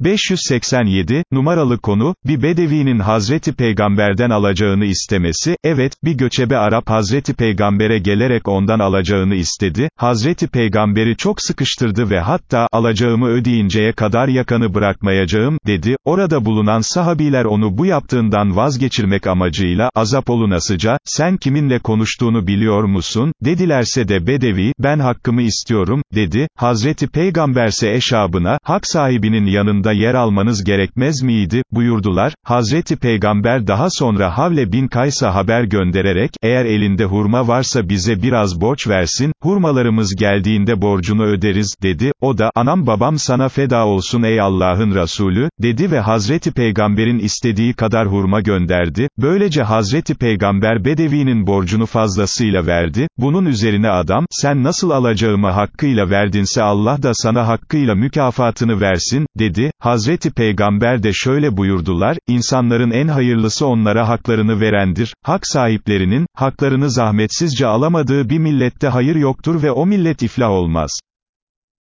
587, numaralı konu, bir Bedevi'nin Hazreti Peygamber'den alacağını istemesi, evet, bir göçebe Arap Hazreti Peygamber'e gelerek ondan alacağını istedi, Hazreti Peygamber'i çok sıkıştırdı ve hatta, alacağımı ödeyinceye kadar yakanı bırakmayacağım, dedi, orada bulunan sahabiler onu bu yaptığından vazgeçirmek amacıyla, azap olunasıca, sen kiminle konuştuğunu biliyor musun, dedilerse de Bedevi, ben hakkımı istiyorum, dedi, Hazreti Peygamberse eşabına, hak sahibinin yanında yer almanız gerekmez miydi, buyurdular, Hazreti Peygamber daha sonra Havle bin Kays'a haber göndererek, eğer elinde hurma varsa bize biraz borç versin, hurmalarımız geldiğinde borcunu öderiz, dedi, o da, anam babam sana feda olsun ey Allah'ın Resulü, dedi ve Hazreti Peygamber'in istediği kadar hurma gönderdi, böylece Hazreti Peygamber Bedevi'nin borcunu fazlasıyla verdi, bunun üzerine adam, sen nasıl alacağımı hakkıyla verdinse Allah da sana hakkıyla mükafatını versin, dedi, Hazreti Peygamber de şöyle buyurdular, insanların en hayırlısı onlara haklarını verendir, hak sahiplerinin, haklarını zahmetsizce alamadığı bir millette hayır yoktur ve o millet iflah olmaz.